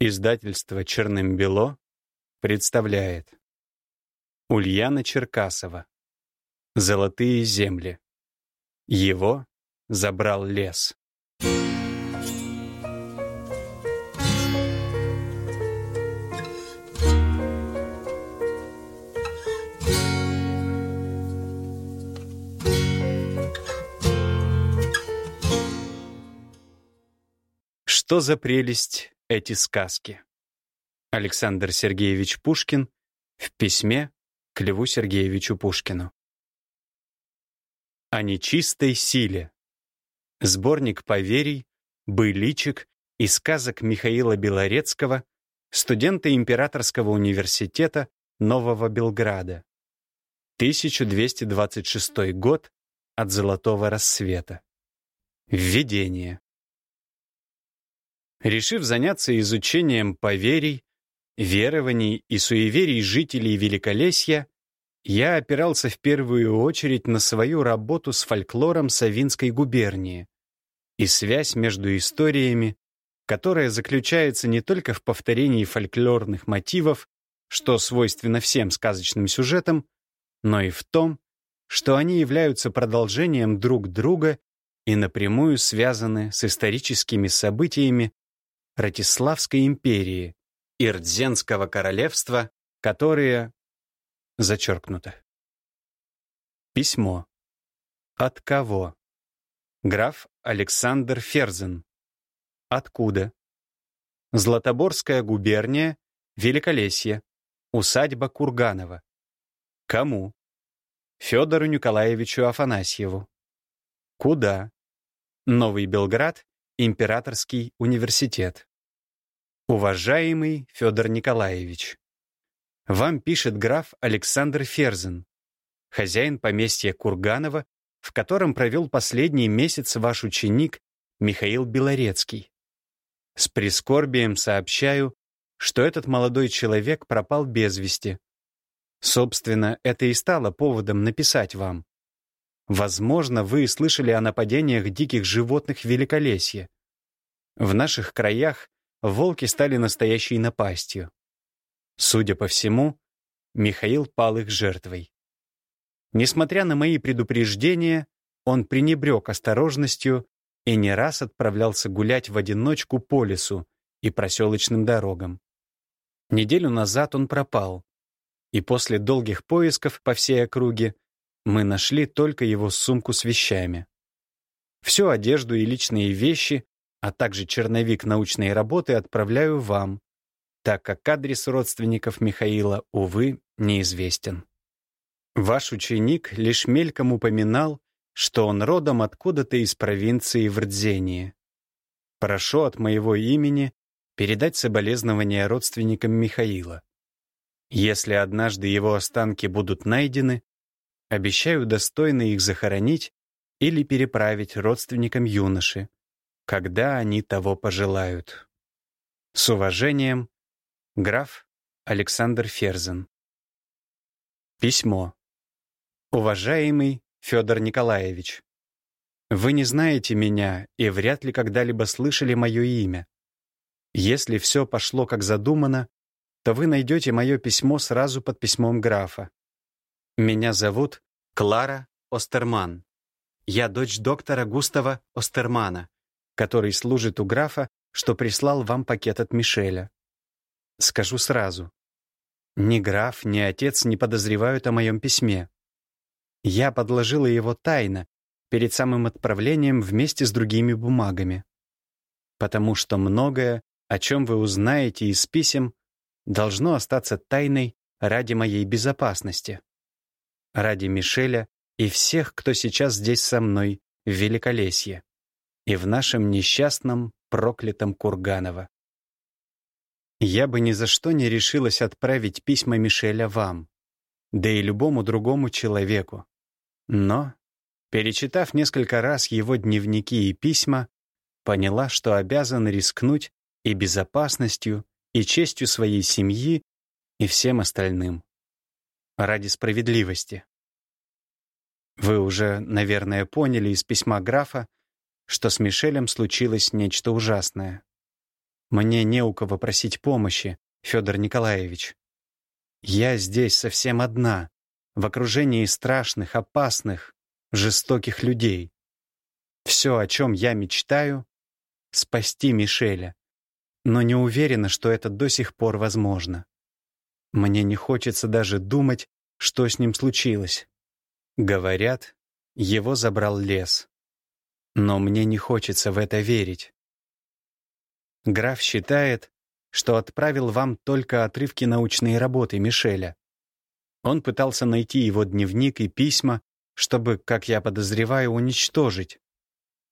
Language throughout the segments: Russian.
Издательство «Черным-бело» представляет Ульяна Черкасова «Золотые земли». Его забрал лес. Что за прелесть эти сказки? Александр Сергеевич Пушкин в письме к Льву Сергеевичу Пушкину. О нечистой силе. Сборник поверий, быличек и сказок Михаила Белорецкого, студента Императорского университета Нового Белграда. 1226 год от Золотого рассвета. Введение. Решив заняться изучением поверий, верований и суеверий жителей Великолесья, я опирался в первую очередь на свою работу с фольклором Савинской губернии и связь между историями, которая заключается не только в повторении фольклорных мотивов, что свойственно всем сказочным сюжетам, но и в том, что они являются продолжением друг друга и напрямую связаны с историческими событиями, Ратиславской империи и Рдзенского королевства, которые... Зачеркнуто. Письмо. От кого? Граф Александр Ферзен. Откуда? Златоборская губерния, Великолесье, усадьба Курганова. Кому? Федору Николаевичу Афанасьеву. Куда? Новый Белград, Императорский университет. Уважаемый Федор Николаевич, вам пишет граф Александр Ферзен, хозяин поместья Курганова, в котором провел последний месяц ваш ученик Михаил Белорецкий. С прискорбием сообщаю, что этот молодой человек пропал без вести. Собственно, это и стало поводом написать вам. Возможно, вы слышали о нападениях диких животных в Великолесье. В наших краях волки стали настоящей напастью. Судя по всему, Михаил пал их жертвой. Несмотря на мои предупреждения, он пренебрег осторожностью и не раз отправлялся гулять в одиночку по лесу и проселочным дорогам. Неделю назад он пропал, и после долгих поисков по всей округе мы нашли только его сумку с вещами. Всю одежду и личные вещи а также черновик научной работы отправляю вам, так как адрес родственников Михаила, увы, неизвестен. Ваш ученик лишь мельком упоминал, что он родом откуда-то из провинции Врдзении. Прошу от моего имени передать соболезнования родственникам Михаила. Если однажды его останки будут найдены, обещаю достойно их захоронить или переправить родственникам юноши, когда они того пожелают. С уважением, граф Александр Ферзен. Письмо. Уважаемый Федор Николаевич, вы не знаете меня и вряд ли когда-либо слышали мое имя. Если все пошло как задумано, то вы найдете мое письмо сразу под письмом графа. Меня зовут Клара Остерман. Я дочь доктора Густава Остермана, который служит у графа, что прислал вам пакет от Мишеля. Скажу сразу. Ни граф, ни отец не подозревают о моем письме. Я подложила его тайно, перед самым отправлением вместе с другими бумагами. Потому что многое, о чем вы узнаете из писем, должно остаться тайной ради моей безопасности. Ради Мишеля и всех, кто сейчас здесь со мной, в Великолесье и в нашем несчастном, проклятом Курганово. Я бы ни за что не решилась отправить письма Мишеля вам, да и любому другому человеку. Но, перечитав несколько раз его дневники и письма, поняла, что обязан рискнуть и безопасностью, и честью своей семьи, и всем остальным. Ради справедливости. Вы уже, наверное, поняли из письма графа, что с Мишелем случилось нечто ужасное. Мне не у кого просить помощи, Федор Николаевич. Я здесь совсем одна, в окружении страшных, опасных, жестоких людей. Все, о чем я мечтаю — спасти Мишеля. Но не уверена, что это до сих пор возможно. Мне не хочется даже думать, что с ним случилось. Говорят, его забрал лес. Но мне не хочется в это верить. Граф считает, что отправил вам только отрывки научной работы Мишеля. Он пытался найти его дневник и письма, чтобы, как я подозреваю, уничтожить.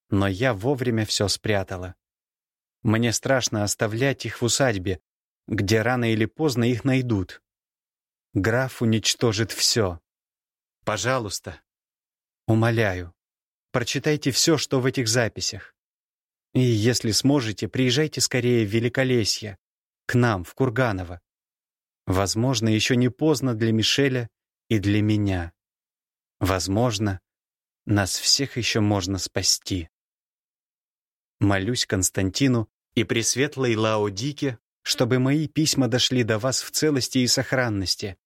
Но я вовремя все спрятала. Мне страшно оставлять их в усадьбе, где рано или поздно их найдут. Граф уничтожит все. Пожалуйста, умоляю, прочитайте все, что в этих записях. И если сможете, приезжайте скорее в Великолесье, к нам, в Курганово. Возможно, еще не поздно для Мишеля и для меня. Возможно, нас всех еще можно спасти. Молюсь Константину и Пресветлой Лаодике, чтобы мои письма дошли до вас в целости и сохранности,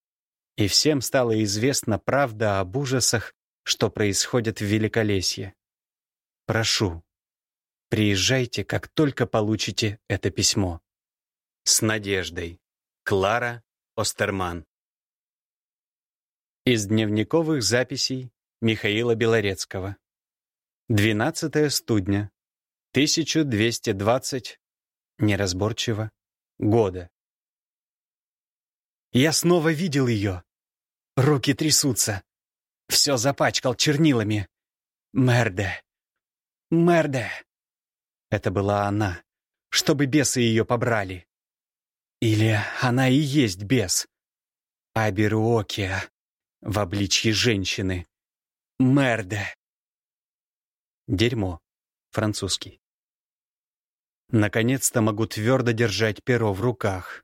и всем стала известна правда об ужасах, что происходят в Великолесье. Прошу, Приезжайте, как только получите это письмо. С надеждой. Клара Остерман. Из дневниковых записей Михаила Белорецкого. 12 студня. 1220, неразборчиво, года. Я снова видел ее. Руки трясутся. Все запачкал чернилами. Мерде. Мерде. Это была она. Чтобы бесы ее побрали. Или она и есть бес. Аберуокия в обличье женщины. Мерде. Дерьмо. Французский. Наконец-то могу твердо держать перо в руках.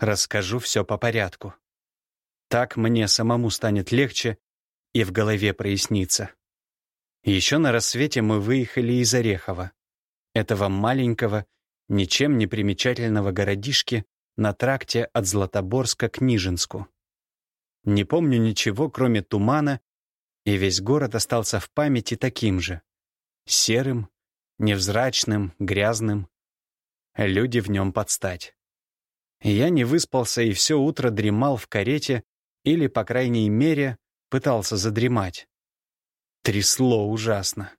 Расскажу все по порядку. Так мне самому станет легче и в голове прояснится. Еще на рассвете мы выехали из Орехова этого маленького, ничем не примечательного городишки на тракте от Златоборска к Нижинску. Не помню ничего, кроме тумана, и весь город остался в памяти таким же. Серым, невзрачным, грязным. Люди в нем подстать. Я не выспался и все утро дремал в карете или, по крайней мере, пытался задремать. Трясло ужасно.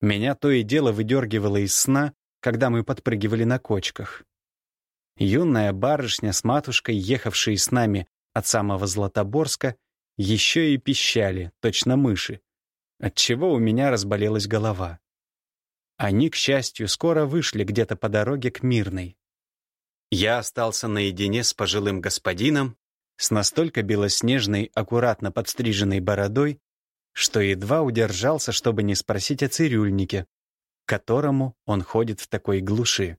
Меня то и дело выдергивало из сна, когда мы подпрыгивали на кочках. Юная барышня с матушкой, ехавшие с нами от самого Златоборска, еще и пищали, точно мыши, отчего у меня разболелась голова. Они, к счастью, скоро вышли где-то по дороге к Мирной. Я остался наедине с пожилым господином, с настолько белоснежной, аккуратно подстриженной бородой, что едва удержался, чтобы не спросить о цирюльнике, к которому он ходит в такой глуши.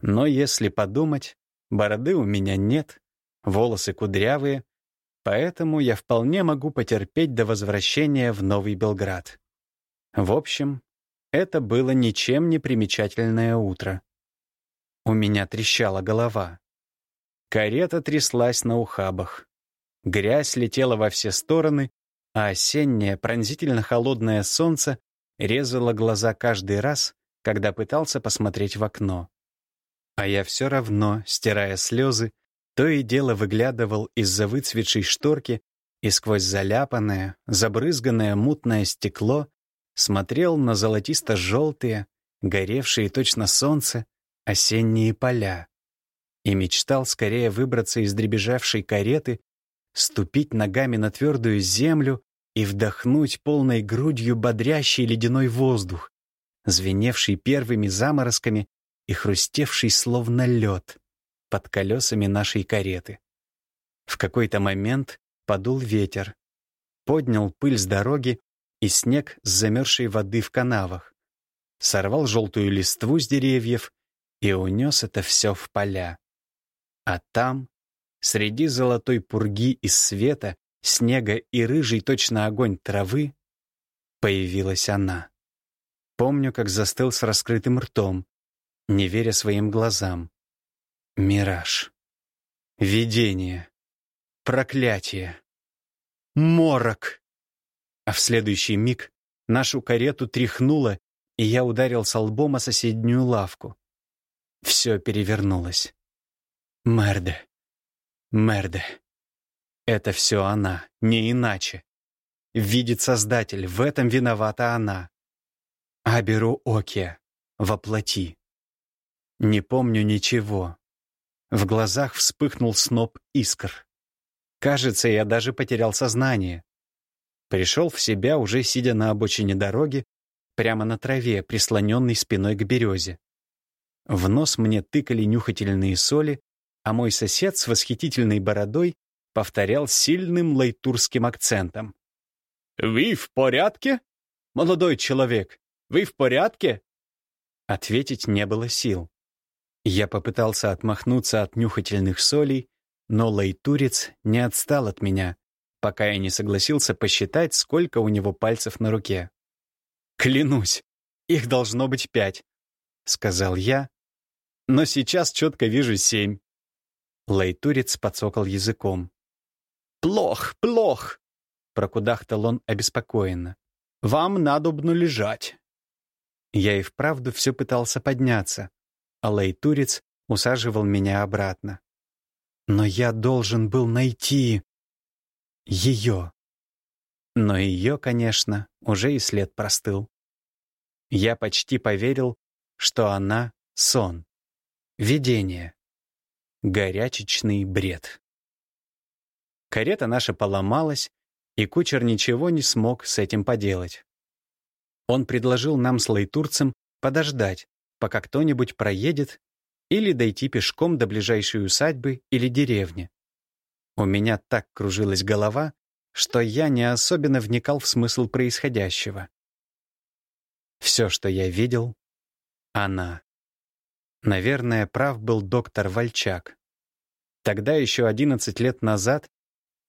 Но если подумать, бороды у меня нет, волосы кудрявые, поэтому я вполне могу потерпеть до возвращения в Новый Белград. В общем, это было ничем не примечательное утро. У меня трещала голова. Карета тряслась на ухабах. Грязь летела во все стороны, а осеннее, пронзительно холодное солнце резало глаза каждый раз, когда пытался посмотреть в окно. А я все равно, стирая слезы, то и дело выглядывал из-за выцветшей шторки и сквозь заляпанное, забрызганное мутное стекло смотрел на золотисто-желтые, горевшие точно солнце, осенние поля и мечтал скорее выбраться из дребезжавшей кареты ступить ногами на твердую землю и вдохнуть полной грудью бодрящий ледяной воздух, звеневший первыми заморозками и хрустевший словно лед под колесами нашей кареты. В какой-то момент подул ветер, поднял пыль с дороги и снег с замерзшей воды в канавах, сорвал желтую листву с деревьев и унес это все в поля. А там, Среди золотой пурги из света, снега и рыжий точно огонь травы появилась она. Помню, как застыл с раскрытым ртом, не веря своим глазам. Мираж. Видение. Проклятие. Морок. А в следующий миг нашу карету тряхнуло, и я ударился лбом о соседнюю лавку. Все перевернулось. Мерде. Мерде. Это все она, не иначе. Видит Создатель, в этом виновата она. Аберу Окия, воплоти. Не помню ничего. В глазах вспыхнул сноп искр. Кажется, я даже потерял сознание. Пришел в себя, уже сидя на обочине дороги, прямо на траве, прислоненной спиной к березе. В нос мне тыкали нюхательные соли, а мой сосед с восхитительной бородой повторял сильным лайтурским акцентом. «Вы в порядке? Молодой человек, вы в порядке?» Ответить не было сил. Я попытался отмахнуться от нюхательных солей, но лайтурец не отстал от меня, пока я не согласился посчитать, сколько у него пальцев на руке. «Клянусь, их должно быть пять», — сказал я, но сейчас четко вижу семь. Лайтурец подсокал языком. «Плох, плох!» — прокудахтал он обеспокоенно. «Вам надобно лежать». Я и вправду все пытался подняться, а лайтурец усаживал меня обратно. Но я должен был найти... ее. Но ее, конечно, уже и след простыл. Я почти поверил, что она — сон, видение, горячечный бред. Карета наша поломалась, и кучер ничего не смог с этим поделать. Он предложил нам с лайтурцем подождать, пока кто-нибудь проедет, или дойти пешком до ближайшей усадьбы или деревни. У меня так кружилась голова, что я не особенно вникал в смысл происходящего. Все, что я видел — она. Наверное, прав был доктор Вальчак. Тогда, еще 11 лет назад,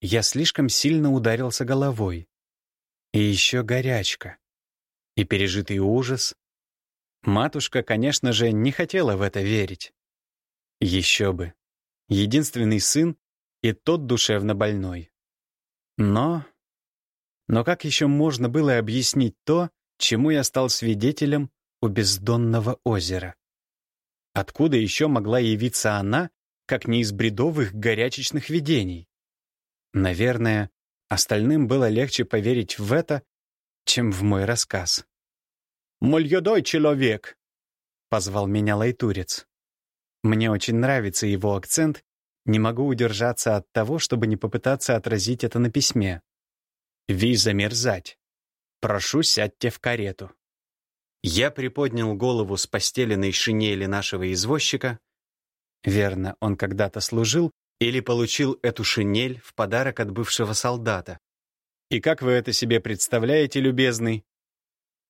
я слишком сильно ударился головой. И еще горячка. И пережитый ужас. Матушка, конечно же, не хотела в это верить. Еще бы. Единственный сын и тот душевно больной. Но... Но как еще можно было объяснить то, чему я стал свидетелем у бездонного озера? Откуда еще могла явиться она, как не из бредовых горячечных видений? Наверное, остальным было легче поверить в это, чем в мой рассказ. «Мольёдой человек!» — позвал меня лайтурец. Мне очень нравится его акцент, не могу удержаться от того, чтобы не попытаться отразить это на письме. «Ви замерзать. Прошу, сядьте в карету». Я приподнял голову с постеленной шинели нашего извозчика. Верно, он когда-то служил или получил эту шинель в подарок от бывшего солдата. И как вы это себе представляете, любезный?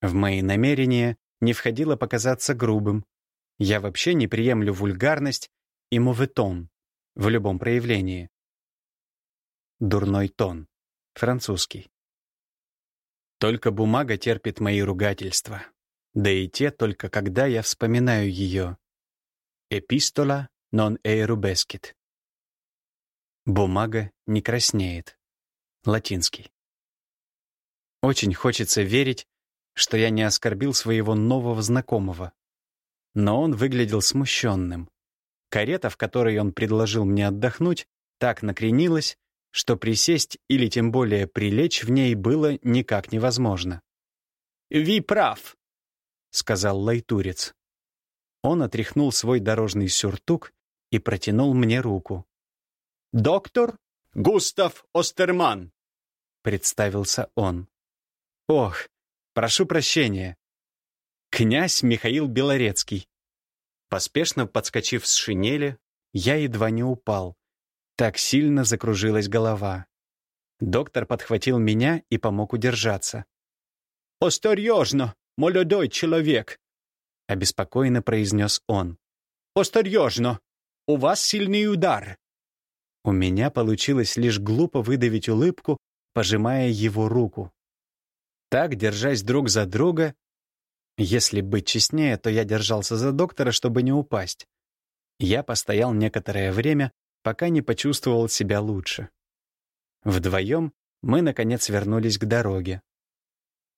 В мои намерения не входило показаться грубым. Я вообще не приемлю вульгарность и моветон в любом проявлении. Дурной тон. Французский. Только бумага терпит мои ругательства. Да и те только когда я вспоминаю ее. Эпистола non erubescit. Бумага не краснеет. Латинский. Очень хочется верить, что я не оскорбил своего нового знакомого. Но он выглядел смущенным. Карета, в которой он предложил мне отдохнуть, так накренилась, что присесть или тем более прилечь в ней было никак невозможно. «Ви прав», — сказал лайтурец. Он отряхнул свой дорожный сюртук и протянул мне руку. «Доктор Густав Остерман», — представился он. «Ох, прошу прощения. Князь Михаил Белорецкий». Поспешно подскочив с шинели, я едва не упал. Так сильно закружилась голова. Доктор подхватил меня и помог удержаться. «Осторожно, молодой человек!» — обеспокоенно произнес он. «Осторожно! У вас сильный удар!» У меня получилось лишь глупо выдавить улыбку, пожимая его руку. Так, держась друг за друга, Если быть честнее, то я держался за доктора, чтобы не упасть. Я постоял некоторое время, пока не почувствовал себя лучше. Вдвоем мы, наконец, вернулись к дороге.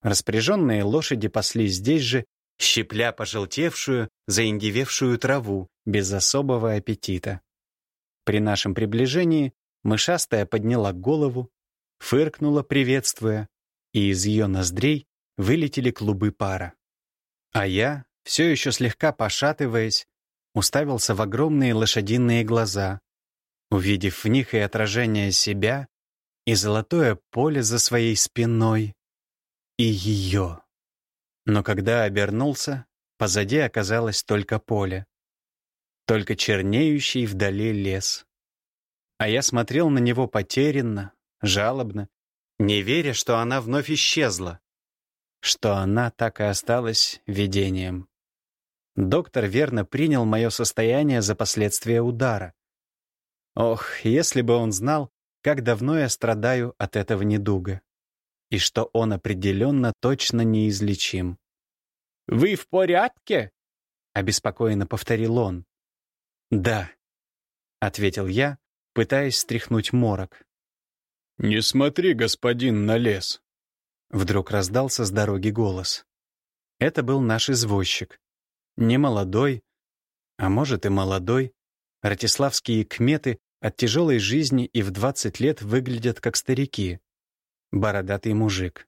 Распоряженные лошади паслись здесь же, щепля пожелтевшую, заиндевевшую траву, без особого аппетита. При нашем приближении мышастая подняла голову, фыркнула, приветствуя, и из ее ноздрей вылетели клубы пара. А я, все еще слегка пошатываясь, уставился в огромные лошадиные глаза, увидев в них и отражение себя, и золотое поле за своей спиной, и ее. Но когда обернулся, позади оказалось только поле, только чернеющий вдали лес. А я смотрел на него потерянно, жалобно, не веря, что она вновь исчезла, что она так и осталась видением. Доктор верно принял мое состояние за последствия удара. Ох, если бы он знал, как давно я страдаю от этого недуга. И что он определенно точно неизлечим. «Вы в порядке?» — обеспокоенно повторил он. «Да», — ответил я, пытаясь стряхнуть морок. «Не смотри, господин, на лес!» Вдруг раздался с дороги голос. Это был наш извозчик. Не молодой, а может и молодой. Ратиславские кметы от тяжелой жизни и в 20 лет выглядят как старики. Бородатый мужик.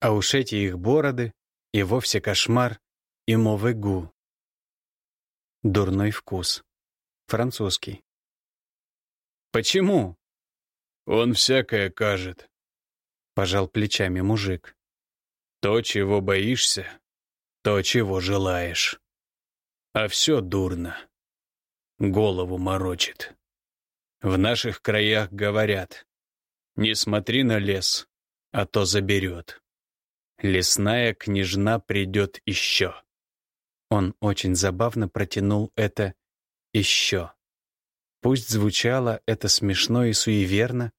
А уж эти их бороды и вовсе кошмар и мовыгу. Дурной вкус. Французский. «Почему?» «Он всякое кажет», — пожал плечами мужик. «То, чего боишься, то, чего желаешь. А все дурно. Голову морочит». В наших краях говорят, не смотри на лес, а то заберет. Лесная княжна придет еще. Он очень забавно протянул это «еще». Пусть звучало это смешно и суеверно,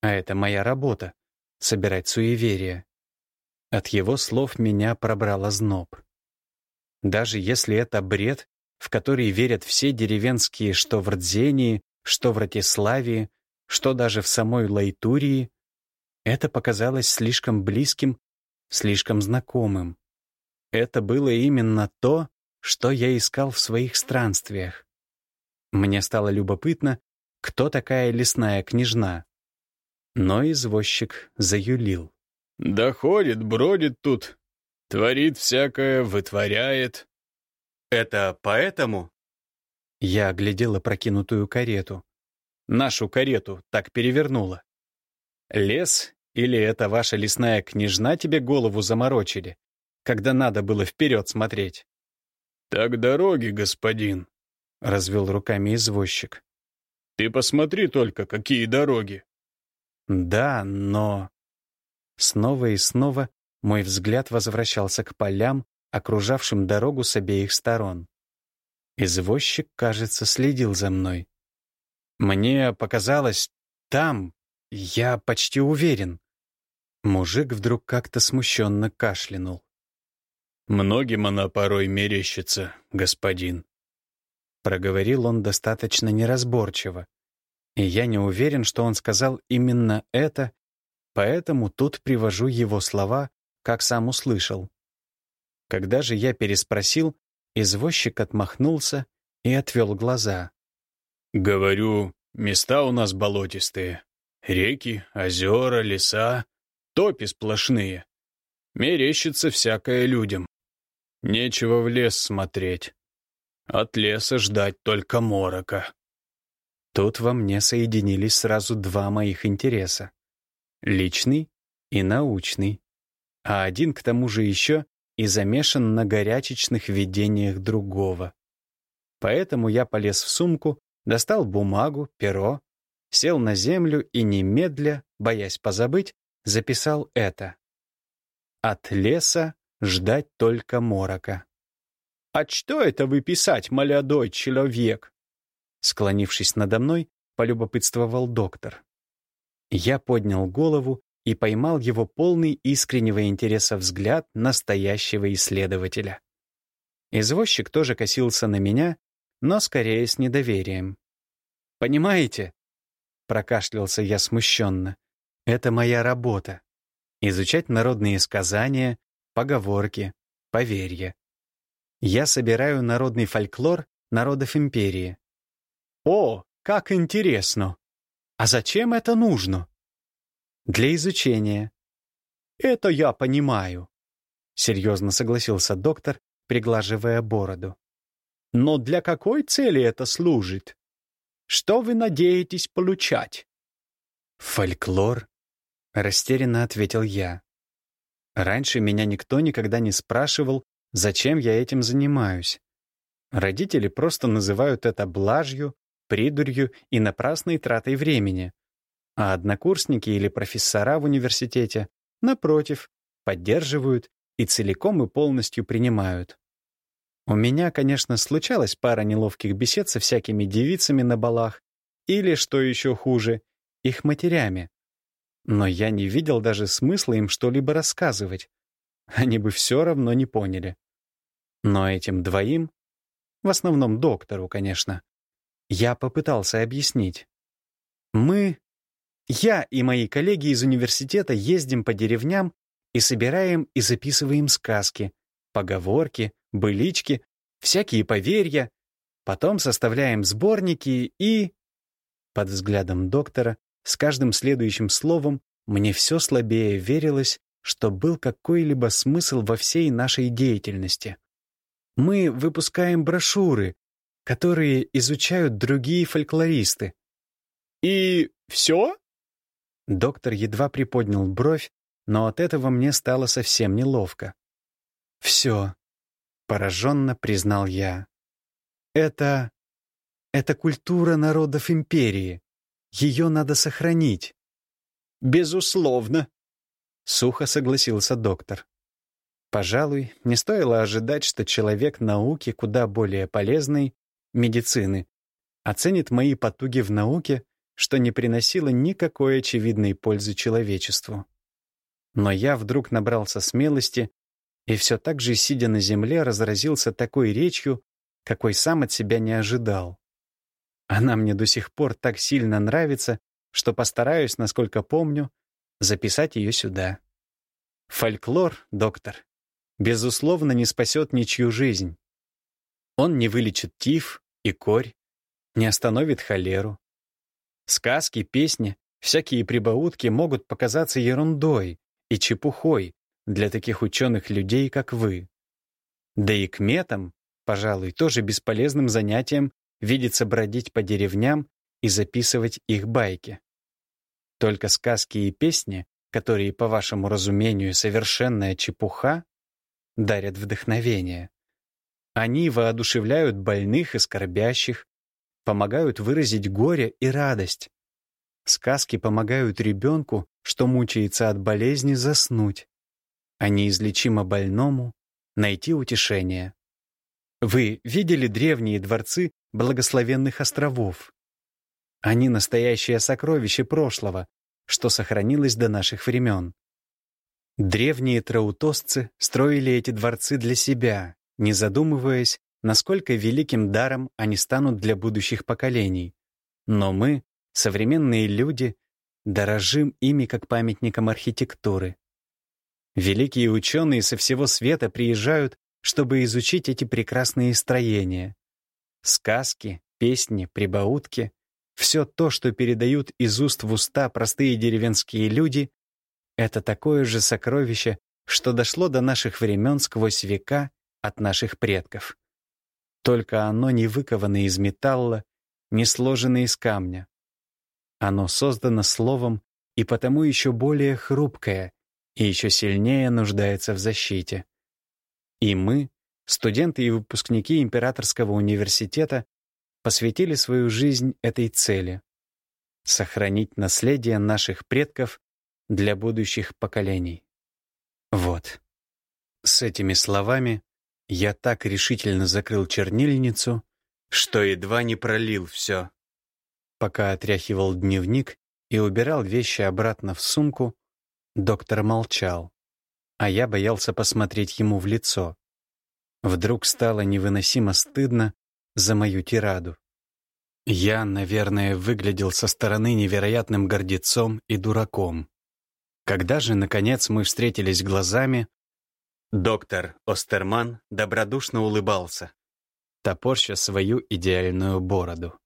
а это моя работа — собирать суеверия. От его слов меня пробрало зноб. Даже если это бред, в который верят все деревенские, что в Рдзении, что в Ратиславии, что даже в самой Лайтурии, это показалось слишком близким, слишком знакомым. Это было именно то, что я искал в своих странствиях. Мне стало любопытно, кто такая лесная княжна. Но извозчик заюлил. «Да ходит, бродит тут, творит всякое, вытворяет». «Это поэтому?» Я оглядела прокинутую карету. Нашу карету так перевернула. Лес или это ваша лесная княжна тебе голову заморочили, когда надо было вперед смотреть? «Так дороги, господин», — развел руками извозчик. «Ты посмотри только, какие дороги!» «Да, но...» Снова и снова мой взгляд возвращался к полям, окружавшим дорогу с обеих сторон. Извозчик, кажется, следил за мной. Мне показалось, там, я почти уверен. Мужик вдруг как-то смущенно кашлянул. «Многим она порой мерещится, господин», — проговорил он достаточно неразборчиво. И я не уверен, что он сказал именно это, поэтому тут привожу его слова, как сам услышал. Когда же я переспросил, Извозчик отмахнулся и отвел глаза. «Говорю, места у нас болотистые. Реки, озера, леса, топи сплошные. Мерещится всякое людям. Нечего в лес смотреть. От леса ждать только морока». Тут во мне соединились сразу два моих интереса. Личный и научный. А один, к тому же, еще и замешан на горячечных видениях другого. Поэтому я полез в сумку, достал бумагу, перо, сел на землю и немедля, боясь позабыть, записал это. От леса ждать только морока. «А что это вы писать, молодой человек?» Склонившись надо мной, полюбопытствовал доктор. Я поднял голову и поймал его полный искреннего интереса взгляд настоящего исследователя. Извозчик тоже косился на меня, но скорее с недоверием. «Понимаете?» — прокашлялся я смущенно. «Это моя работа. Изучать народные сказания, поговорки, поверья. Я собираю народный фольклор народов империи». «О, как интересно! А зачем это нужно?» «Для изучения». «Это я понимаю», — серьезно согласился доктор, приглаживая бороду. Но для какой цели это служит? Что вы надеетесь получать? Фольклор, растерянно ответил я. Раньше меня никто никогда не спрашивал, зачем я этим занимаюсь. Родители просто называют это блажью, придурью и напрасной тратой времени. А однокурсники или профессора в университете, напротив, поддерживают и целиком и полностью принимают. У меня, конечно, случалась пара неловких бесед со всякими девицами на балах, или, что еще хуже, их матерями. Но я не видел даже смысла им что-либо рассказывать. Они бы все равно не поняли. Но этим двоим, в основном доктору, конечно, я попытался объяснить. Мы, я и мои коллеги из университета ездим по деревням и собираем и записываем сказки, поговорки, былички, всякие поверья. Потом составляем сборники и... Под взглядом доктора с каждым следующим словом мне все слабее верилось, что был какой-либо смысл во всей нашей деятельности. Мы выпускаем брошюры, которые изучают другие фольклористы. «И все?» Доктор едва приподнял бровь, но от этого мне стало совсем неловко. «Все», — пораженно признал я. «Это... это культура народов империи. Ее надо сохранить». «Безусловно», — сухо согласился доктор. Пожалуй, не стоило ожидать, что человек науки куда более полезный, медицины, оценит мои потуги в науке, что не приносило никакой очевидной пользы человечеству. Но я вдруг набрался смелости и все так же, сидя на земле, разразился такой речью, какой сам от себя не ожидал. Она мне до сих пор так сильно нравится, что постараюсь, насколько помню, записать ее сюда. Фольклор, доктор, безусловно, не спасет ничью жизнь. Он не вылечит тиф и корь, не остановит холеру. Сказки, песни, всякие прибаутки могут показаться ерундой и чепухой, для таких ученых людей, как вы. Да и к метам, пожалуй, тоже бесполезным занятием видится бродить по деревням и записывать их байки. Только сказки и песни, которые, по вашему разумению, совершенная чепуха, дарят вдохновение. Они воодушевляют больных и скорбящих, помогают выразить горе и радость. Сказки помогают ребенку, что мучается от болезни, заснуть а неизлечимо больному найти утешение. Вы видели древние дворцы благословенных островов? Они настоящее сокровище прошлого, что сохранилось до наших времен. Древние траутосцы строили эти дворцы для себя, не задумываясь, насколько великим даром они станут для будущих поколений. Но мы, современные люди, дорожим ими как памятником архитектуры. Великие ученые со всего света приезжают, чтобы изучить эти прекрасные строения. Сказки, песни, прибаутки — все то, что передают из уст в уста простые деревенские люди, это такое же сокровище, что дошло до наших времен сквозь века от наших предков. Только оно не выковано из металла, не сложено из камня. Оно создано словом и потому еще более хрупкое, и еще сильнее нуждается в защите. И мы, студенты и выпускники Императорского университета, посвятили свою жизнь этой цели — сохранить наследие наших предков для будущих поколений. Вот. С этими словами я так решительно закрыл чернильницу, что едва не пролил все. Пока отряхивал дневник и убирал вещи обратно в сумку, Доктор молчал, а я боялся посмотреть ему в лицо. Вдруг стало невыносимо стыдно за мою тираду. Я, наверное, выглядел со стороны невероятным гордецом и дураком. Когда же, наконец, мы встретились глазами, доктор Остерман добродушно улыбался, топорща свою идеальную бороду.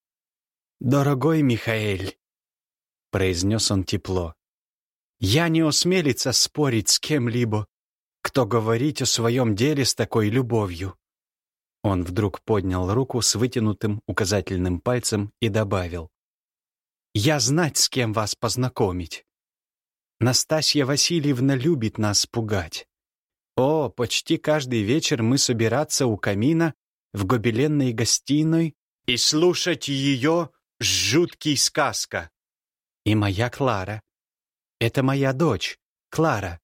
«Дорогой Михаэль», — произнес он тепло, — «я не осмелится спорить с кем-либо, кто говорит о своем деле с такой любовью. Он вдруг поднял руку с вытянутым указательным пальцем и добавил. «Я знать, с кем вас познакомить. Настасья Васильевна любит нас пугать. О, почти каждый вечер мы собираться у камина в гобеленной гостиной и слушать ее жуткий сказка. И моя Клара. Это моя дочь, Клара.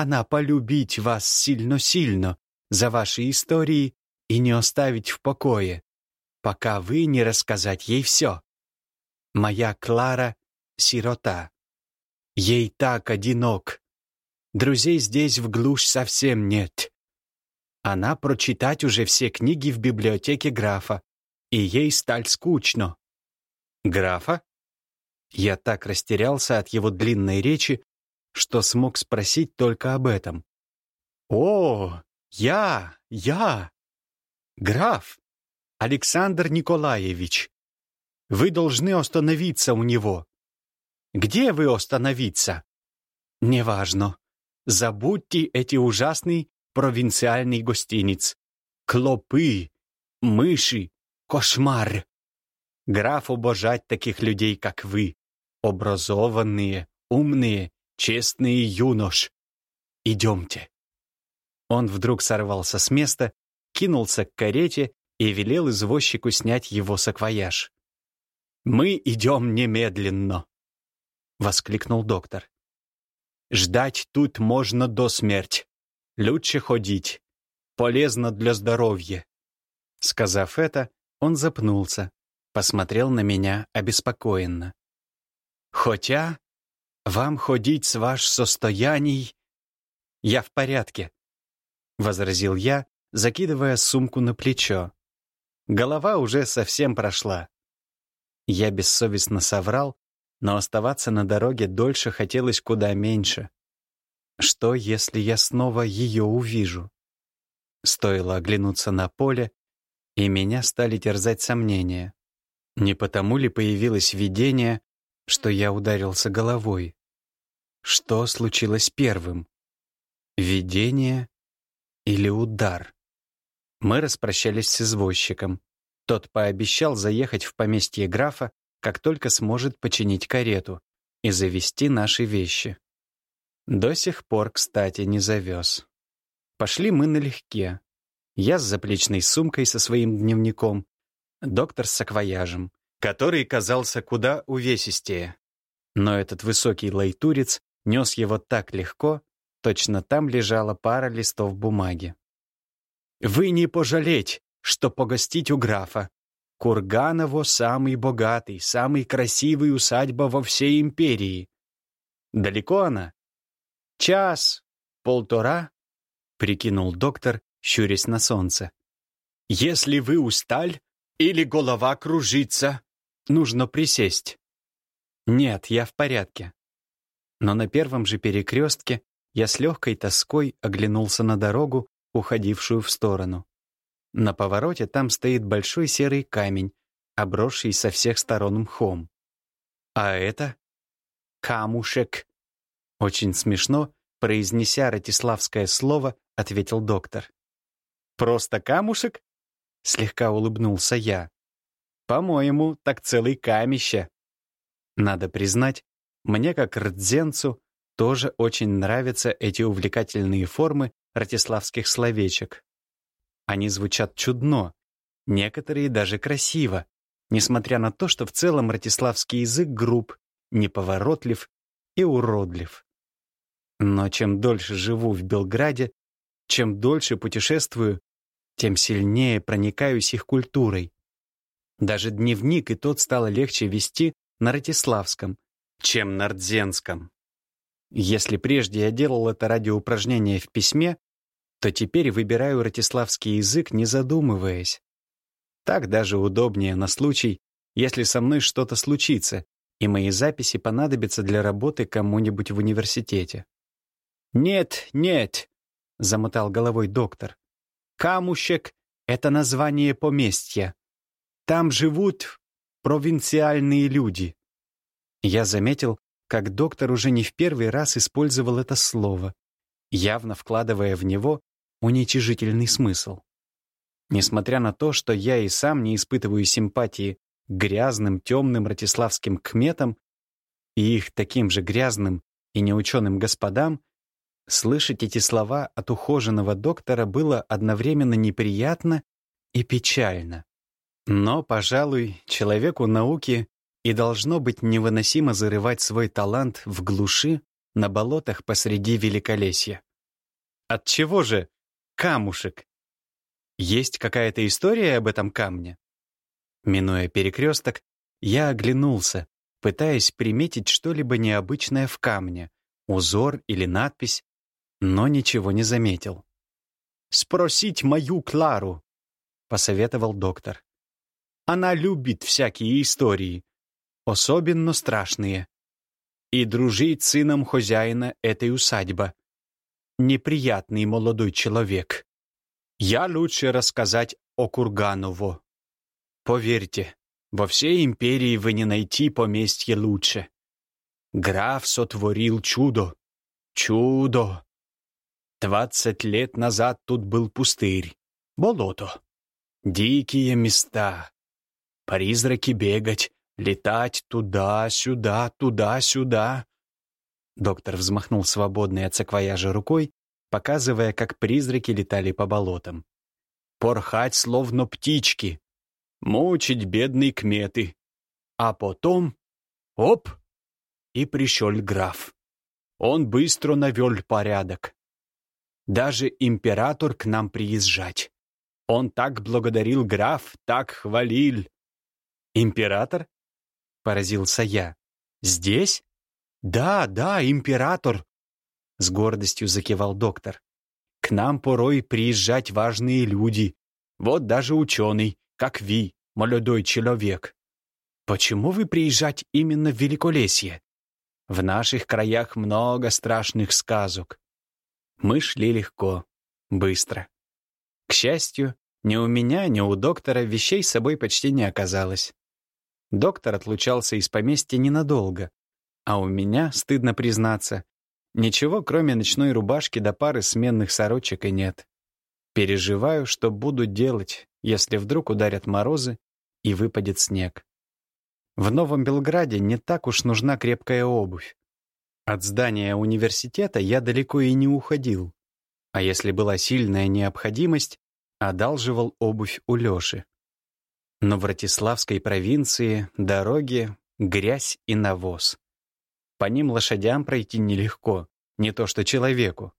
Она полюбить вас сильно-сильно за ваши истории и не оставить в покое, пока вы не рассказать ей все. Моя Клара — сирота. Ей так одинок. Друзей здесь в глушь совсем нет. Она прочитать уже все книги в библиотеке графа, и ей сталь скучно. Графа? Я так растерялся от его длинной речи, что смог спросить только об этом. «О, я, я!» «Граф, Александр Николаевич, вы должны остановиться у него». «Где вы остановиться?» «Неважно. Забудьте эти ужасный провинциальный гостиниц. Клопы, мыши, кошмар. Граф обожать таких людей, как вы. Образованные, умные, честные юнош. Идемте». Он вдруг сорвался с места кинулся к карете и велел извозчику снять его саквояж. «Мы идем немедленно!» — воскликнул доктор. «Ждать тут можно до смерти. Лучше ходить. Полезно для здоровья». Сказав это, он запнулся, посмотрел на меня обеспокоенно. «Хотя вам ходить с ваш состояний...» «Я в порядке», — возразил я, закидывая сумку на плечо. Голова уже совсем прошла. Я бессовестно соврал, но оставаться на дороге дольше хотелось куда меньше. Что, если я снова ее увижу? Стоило оглянуться на поле, и меня стали терзать сомнения. Не потому ли появилось видение, что я ударился головой? Что случилось первым? Видение или удар? Мы распрощались с извозчиком. Тот пообещал заехать в поместье графа, как только сможет починить карету и завести наши вещи. До сих пор, кстати, не завез. Пошли мы налегке. Я с заплечной сумкой со своим дневником, доктор с саквояжем, который казался куда увесистее. Но этот высокий лайтурец нес его так легко, точно там лежала пара листов бумаги. Вы не пожалеть, что погостить у графа. Курганово самый богатый, самый красивый усадьба во всей империи. Далеко она? Час, полтора, прикинул доктор, щурясь на солнце. Если вы усталь или голова кружится, нужно присесть. Нет, я в порядке. Но на первом же перекрестке я с легкой тоской оглянулся на дорогу, уходившую в сторону. На повороте там стоит большой серый камень, обросший со всех сторон мхом. А это камушек. Очень смешно, произнеся ратиславское слово, ответил доктор. Просто камушек? Слегка улыбнулся я. По-моему, так целый камище. Надо признать, мне, как рдзенцу, тоже очень нравятся эти увлекательные формы ратиславских словечек. Они звучат чудно, некоторые даже красиво, несмотря на то, что в целом ратиславский язык груб, неповоротлив и уродлив. Но чем дольше живу в Белграде, чем дольше путешествую, тем сильнее проникаюсь их культурой. Даже дневник и тот стало легче вести на Ратиславском, чем на Рдзенском. Если прежде я делал это ради упражнения в письме, то теперь выбираю ратиславский язык, не задумываясь. Так даже удобнее на случай, если со мной что-то случится, и мои записи понадобятся для работы кому-нибудь в университете. «Нет, нет», — замотал головой доктор. «Камушек — это название поместья. Там живут провинциальные люди». Я заметил, как доктор уже не в первый раз использовал это слово, явно вкладывая в него уничижительный смысл. Несмотря на то, что я и сам не испытываю симпатии к грязным, темным ратиславским кметам и их таким же грязным и неученым господам, слышать эти слова от ухоженного доктора было одновременно неприятно и печально. Но, пожалуй, человеку науки и должно быть невыносимо зарывать свой талант в глуши на болотах посреди Великолесья. От чего же камушек? Есть какая-то история об этом камне? Минуя перекресток, я оглянулся, пытаясь приметить что-либо необычное в камне, узор или надпись, но ничего не заметил. «Спросить мою Клару», — посоветовал доктор. «Она любит всякие истории, особенно страшные. И дружит с сыном хозяина этой усадьбы. Неприятный молодой человек. Я лучше рассказать о Курганову. Поверьте, во всей империи вы не найти поместье лучше. Граф сотворил чудо. Чудо. Двадцать лет назад тут был пустырь, болото. Дикие места. Призраки бегать, Летать туда-сюда, туда-сюда. Доктор взмахнул свободной от саквояжа рукой, показывая, как призраки летали по болотам. Порхать, словно птички. Мучить бедные кметы. А потом... Оп! И пришел граф. Он быстро навел порядок. Даже император к нам приезжать. Он так благодарил граф, так хвалил. Император? — поразился я. «Здесь?» «Да, да, император!» — с гордостью закивал доктор. «К нам порой приезжать важные люди. Вот даже ученый, как Ви, молодой человек. Почему вы приезжать именно в Великолесье? В наших краях много страшных сказок». Мы шли легко, быстро. К счастью, ни у меня, ни у доктора вещей с собой почти не оказалось. Доктор отлучался из поместья ненадолго, а у меня, стыдно признаться, ничего кроме ночной рубашки до пары сменных сорочек и нет. Переживаю, что буду делать, если вдруг ударят морозы и выпадет снег. В Новом Белграде не так уж нужна крепкая обувь. От здания университета я далеко и не уходил. А если была сильная необходимость, одалживал обувь у Лёши. Но в Ратиславской провинции дороги — грязь и навоз. По ним лошадям пройти нелегко, не то что человеку.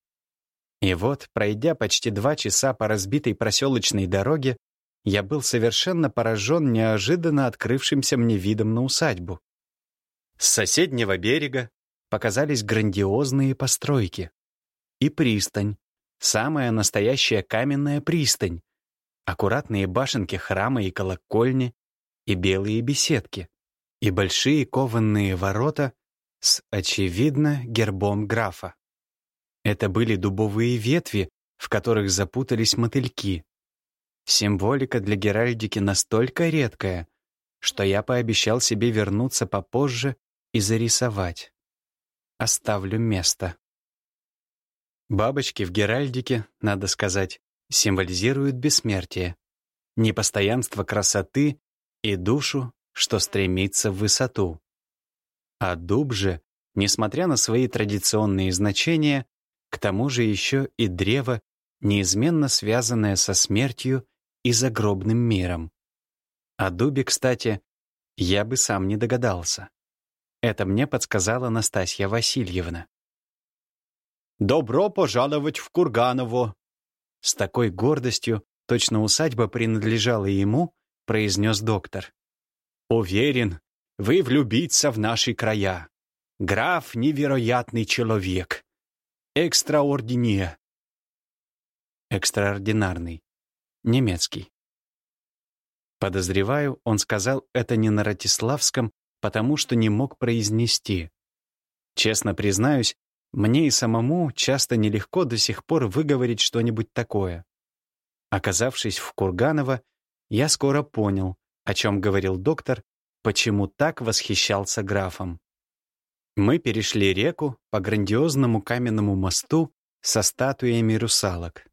И вот, пройдя почти два часа по разбитой проселочной дороге, я был совершенно поражен неожиданно открывшимся мне видом на усадьбу. С соседнего берега показались грандиозные постройки. И пристань, самая настоящая каменная пристань, аккуратные башенки храма и колокольни, и белые беседки, и большие кованные ворота с, очевидно, гербом графа. Это были дубовые ветви, в которых запутались мотыльки. Символика для Геральдики настолько редкая, что я пообещал себе вернуться попозже и зарисовать. Оставлю место. Бабочки в Геральдике, надо сказать, символизируют бессмертие, непостоянство красоты и душу, что стремится в высоту. А дуб же, несмотря на свои традиционные значения, к тому же еще и древо, неизменно связанное со смертью и загробным миром. О дубе, кстати, я бы сам не догадался. Это мне подсказала Настасья Васильевна. «Добро пожаловать в Курганово!» С такой гордостью, точно усадьба принадлежала ему, произнес доктор. «Уверен, вы влюбиться в наши края. Граф — невероятный человек. Экстраординия. Экстраординарный. Немецкий. Подозреваю, он сказал это не на Ратиславском, потому что не мог произнести. Честно признаюсь, мне и самому часто нелегко до сих пор выговорить что-нибудь такое. Оказавшись в Курганово, я скоро понял, о чем говорил доктор, почему так восхищался графом. Мы перешли реку по грандиозному каменному мосту со статуями русалок.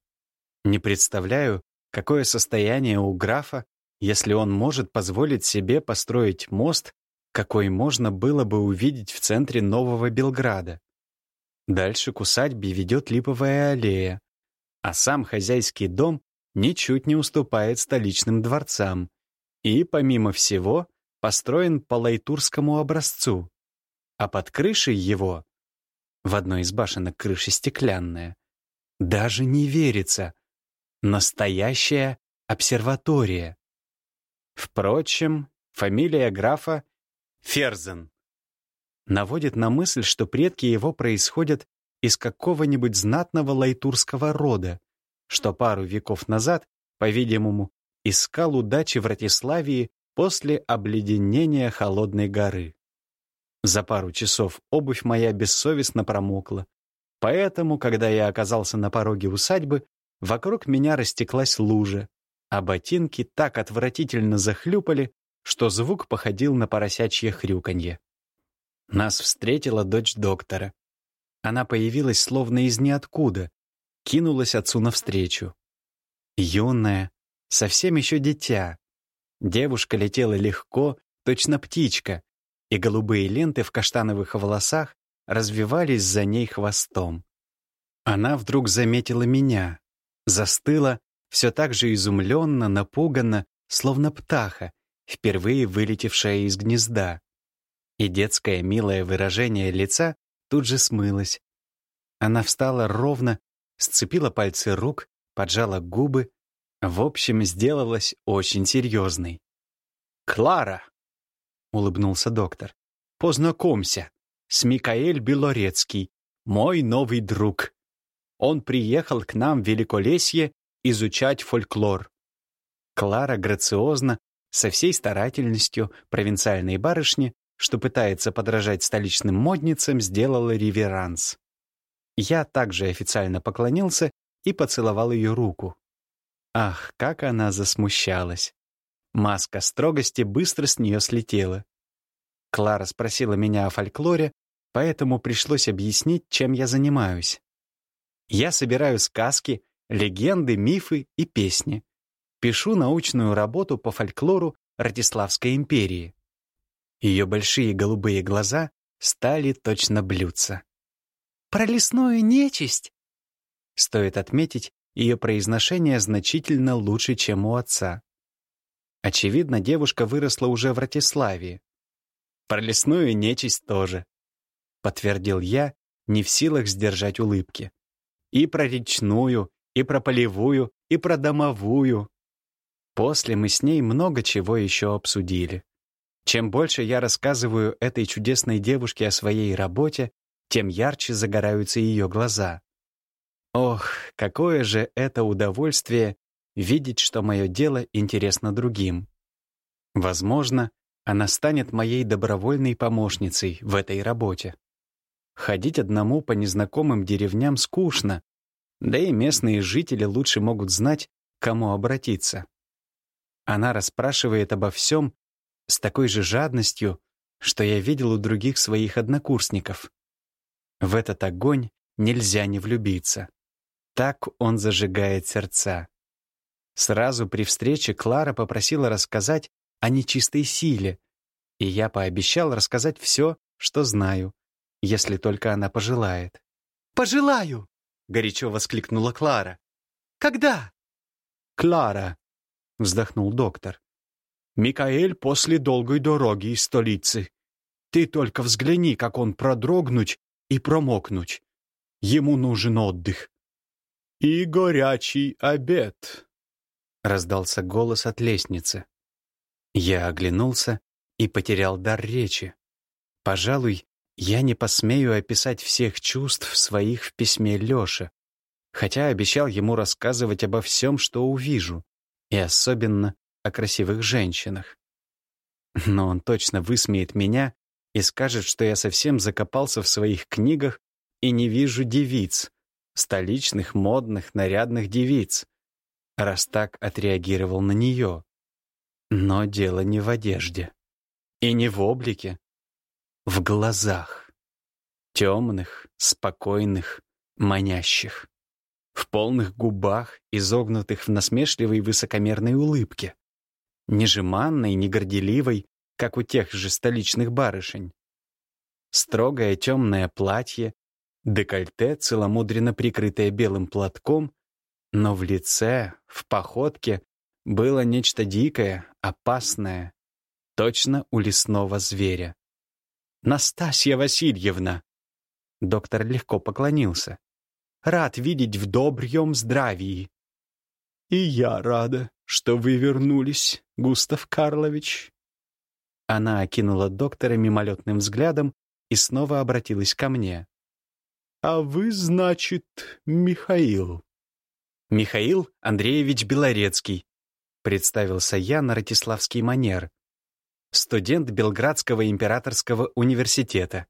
Не представляю, какое состояние у графа, если он может позволить себе построить мост, какой можно было бы увидеть в центре Нового Белграда. Дальше к усадьбе ведет липовая аллея, а сам хозяйский дом ничуть не уступает столичным дворцам и, помимо всего, построен по лайтурскому образцу, а под крышей его, в одной из башенок крыши стеклянная, даже не верится, настоящая обсерватория. Впрочем, фамилия графа Ферзен наводит на мысль, что предки его происходят из какого-нибудь знатного лайтурского рода, что пару веков назад, по-видимому, искал удачи в Ратиславии после обледенения Холодной горы. За пару часов обувь моя бессовестно промокла, поэтому, когда я оказался на пороге усадьбы, вокруг меня растеклась лужа, а ботинки так отвратительно захлюпали, что звук походил на поросячье хрюканье. Нас встретила дочь доктора. Она появилась словно из ниоткуда, кинулась отцу навстречу. Юная, совсем еще дитя. Девушка летела легко, точно птичка, и голубые ленты в каштановых волосах развивались за ней хвостом. Она вдруг заметила меня, застыла, все так же изумленно, напуганно, словно птаха, впервые вылетевшая из гнезда. И детское милое выражение лица тут же смылось. Она встала ровно, сцепила пальцы рук, поджала губы, в общем, сделалась очень серьезной. «Клара!» — улыбнулся доктор. «Познакомься, с Микаэль Белорецкий, мой новый друг. Он приехал к нам в Великолесье изучать фольклор». Клара грациозно, со всей старательностью провинциальной барышни, что пытается подражать столичным модницам, сделала реверанс. Я также официально поклонился и поцеловал ее руку. Ах, как она засмущалась. Маска строгости быстро с нее слетела. Клара спросила меня о фольклоре, поэтому пришлось объяснить, чем я занимаюсь. Я собираю сказки, легенды, мифы и песни. Пишу научную работу по фольклору Ратиславской империи. Ее большие голубые глаза стали точно блюдца. «Про лесную нечисть?» Стоит отметить, ее произношение значительно лучше, чем у отца. Очевидно, девушка выросла уже в Ратиславии. Про лесную нечисть тоже, подтвердил я, не в силах сдержать улыбки. И про речную, и про полевую, и про домовую. После мы с ней много чего еще обсудили. Чем больше я рассказываю этой чудесной девушке о своей работе, тем ярче загораются ее глаза. Ох, какое же это удовольствие видеть, что мое дело интересно другим. Возможно, она станет моей добровольной помощницей в этой работе. Ходить одному по незнакомым деревням скучно, да и местные жители лучше могут знать, к кому обратиться. Она расспрашивает обо всем с такой же жадностью, что я видел у других своих однокурсников. В этот огонь нельзя не влюбиться. Так он зажигает сердца. Сразу при встрече Клара попросила рассказать о нечистой силе, и я пообещал рассказать все, что знаю, если только она пожелает. «Пожелаю!» — горячо воскликнула Клара. «Когда?» «Клара!» — вздохнул доктор. «Микаэль после долгой дороги из столицы. Ты только взгляни, как он продрогнуть и промокнуть. Ему нужен отдых. «И горячий обед», — раздался голос от лестницы. Я оглянулся и потерял дар речи. Пожалуй, Я не посмею описать всех чувств своих в письме Лёше, хотя обещал ему рассказывать обо всем, что увижу, и особенно о красивых женщинах. Но он точно высмеет меня и скажет, что я совсем закопался в своих книгах и не вижу девиц, столичных, модных, нарядных девиц, раз так отреагировал на нее. Но дело не в одежде. И не в облике. В глазах. Темных, спокойных, манящих. В полных губах, изогнутых в насмешливой высокомерной улыбке. Не жеманной, не горделивой, как у тех же столичных барышень. Строгое темное платье, декольте, целомудренно прикрытое белым платком, но в лице, в походке было нечто дикое, опасное, точно у лесного зверя. «Настасья Васильевна!» Доктор легко поклонился. «Рад видеть в добром здравии». «И я рада, что вы вернулись, Густав Карлович». Она окинула доктора мимолетным взглядом и снова обратилась ко мне. «А вы, значит, Михаил?» «Михаил Андреевич Белорецкий», — представился я на ратиславский манер. «Студент Белградского императорского университета».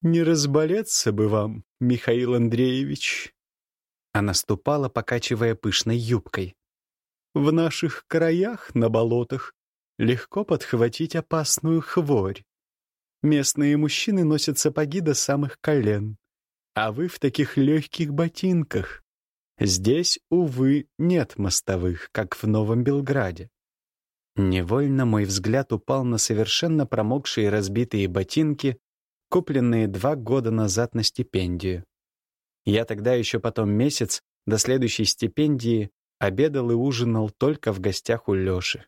«Не разболеться бы вам, Михаил Андреевич». Она ступала, покачивая пышной юбкой. «В наших краях, на болотах, легко подхватить опасную хворь. Местные мужчины носят сапоги до самых колен. А вы в таких легких ботинках. Здесь, увы, нет мостовых, как в Новом Белграде. Невольно мой взгляд упал на совершенно промокшие разбитые ботинки, купленные два года назад на стипендию. Я тогда еще потом месяц до следующей стипендии обедал и ужинал только в гостях у Лёши.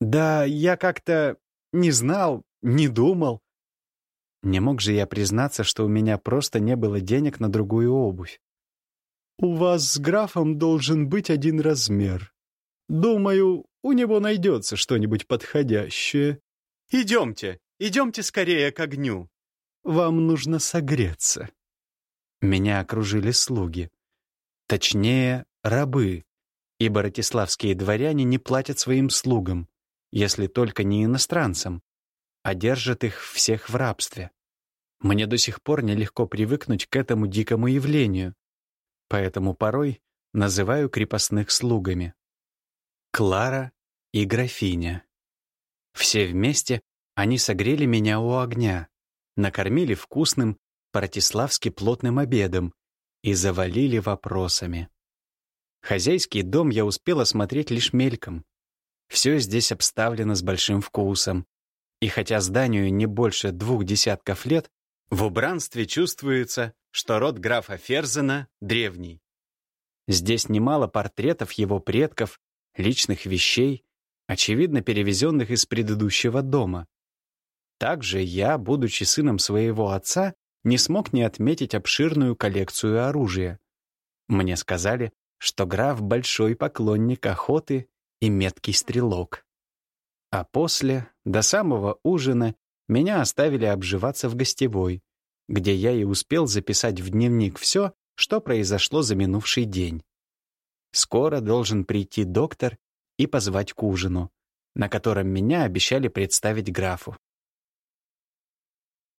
«Да, я как-то не знал, не думал. Не мог же я признаться, что у меня просто не было денег на другую обувь. «У вас с графом должен быть один размер. Думаю, у него найдется что-нибудь подходящее. Идемте, идемте скорее к огню. Вам нужно согреться». Меня окружили слуги. Точнее, рабы, ибо ратиславские дворяне не платят своим слугам, если только не иностранцам, а держат их всех в рабстве. Мне до сих пор нелегко привыкнуть к этому дикому явлению, поэтому порой называю крепостных слугами. Клара и графиня. Все вместе они согрели меня у огня, накормили вкусным, партиславски плотным обедом и завалили вопросами. Хозяйский дом я успел осмотреть лишь мельком. Все здесь обставлено с большим вкусом, и хотя зданию не больше двух десятков лет, в убранстве чувствуется, что род графа Ферзена древний. Здесь немало портретов его предков, личных вещей, очевидно перевезенных из предыдущего дома. Также я, будучи сыном своего отца, не смог не отметить обширную коллекцию оружия. Мне сказали, что граф — большой поклонник охоты и меткий стрелок. А после, до самого ужина, меня оставили обживаться в гостевой, где я и успел записать в дневник все, что произошло за минувший день. Скоро должен прийти доктор и позвать к ужину, на котором меня обещали представить графу.